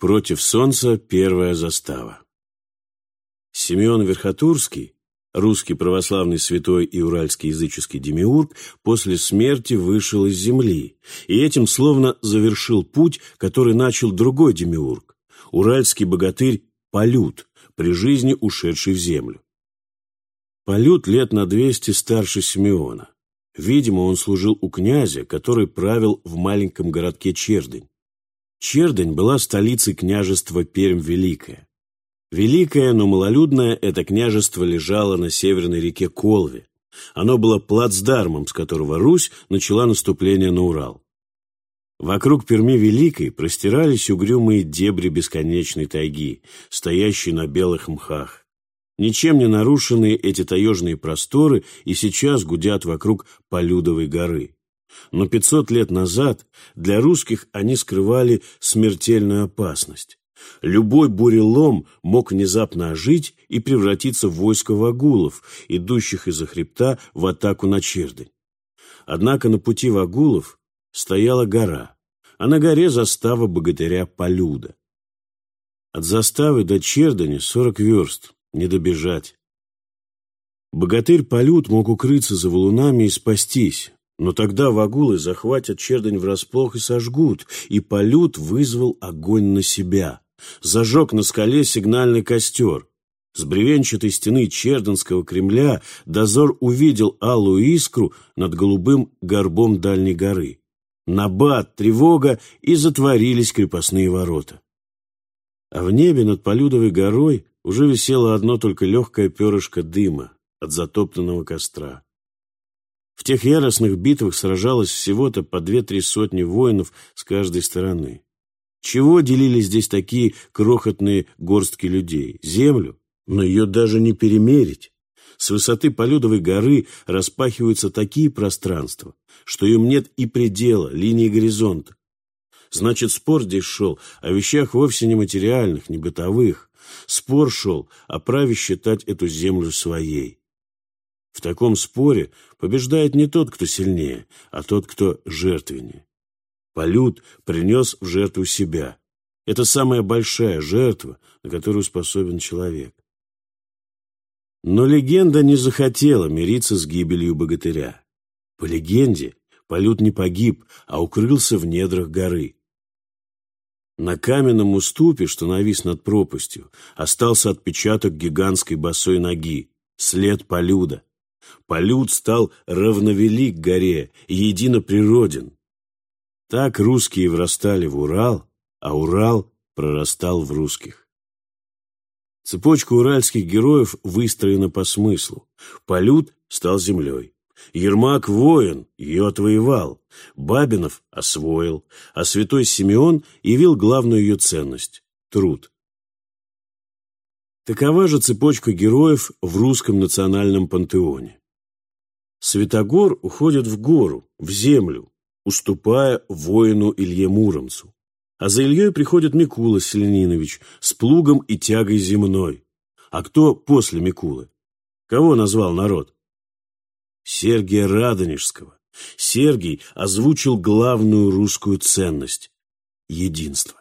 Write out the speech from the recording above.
Против солнца первая застава. Симеон Верхотурский, русский православный святой и уральский языческий демиург, после смерти вышел из земли, и этим словно завершил путь, который начал другой демиург, уральский богатырь Полют, при жизни ушедший в землю. Полют лет на двести старше Симеона. Видимо, он служил у князя, который правил в маленьком городке Чердень. Чердень была столицей княжества Пермь-Великая. Великое, но малолюдное это княжество лежало на северной реке Колве. Оно было плацдармом, с которого Русь начала наступление на Урал. Вокруг Перми Великой простирались угрюмые дебри бесконечной тайги, стоящие на белых мхах. Ничем не нарушенные эти таежные просторы и сейчас гудят вокруг Полюдовой горы. Но 500 лет назад для русских они скрывали смертельную опасность. Любой бурелом мог внезапно ожить и превратиться в войско вагулов, идущих из-за хребта в атаку на Чердень. Однако на пути вагулов стояла гора, а на горе застава богатыря Полюда. От заставы до Чердани сорок верст, не добежать. Богатырь Полюд мог укрыться за валунами и спастись, но тогда вагулы захватят чердань врасплох и сожгут, и Полют вызвал огонь на себя. Зажег на скале сигнальный костер. С бревенчатой стены Черденского Кремля дозор увидел алую искру над голубым горбом дальней горы. Набат, тревога, и затворились крепостные ворота. А в небе над Полюдовой горой уже висело одно только легкое перышко дыма от затоптанного костра. Тех яростных битвах сражалось всего-то по две-три сотни воинов с каждой стороны. Чего делили здесь такие крохотные горстки людей? Землю? Но ее даже не перемерить. С высоты Полюдовой горы распахиваются такие пространства, что им нет и предела, линии горизонта. Значит, спор здесь шел о вещах вовсе не материальных, не бытовых. Спор шел о праве считать эту землю своей. В таком споре побеждает не тот, кто сильнее, а тот, кто жертвеннее. Полют принес в жертву себя. Это самая большая жертва, на которую способен человек. Но легенда не захотела мириться с гибелью богатыря. По легенде, Полют не погиб, а укрылся в недрах горы. На каменном уступе, что навис над пропастью, остался отпечаток гигантской босой ноги, след Полюда. Полют стал равновелик горе, едино природен. Так русские врастали в Урал, а Урал прорастал в русских. Цепочка уральских героев выстроена по смыслу. Полют стал землей. Ермак – воин, ее отвоевал. Бабинов – освоил. А святой Симеон явил главную ее ценность – труд. Такова же цепочка героев в русском национальном пантеоне. Святогор уходит в гору, в землю, уступая воину Илье Муромцу. А за Ильей приходит Микула Селенинович с плугом и тягой земной. А кто после Микулы? Кого назвал народ? Сергия Радонежского. Сергий озвучил главную русскую ценность – единство.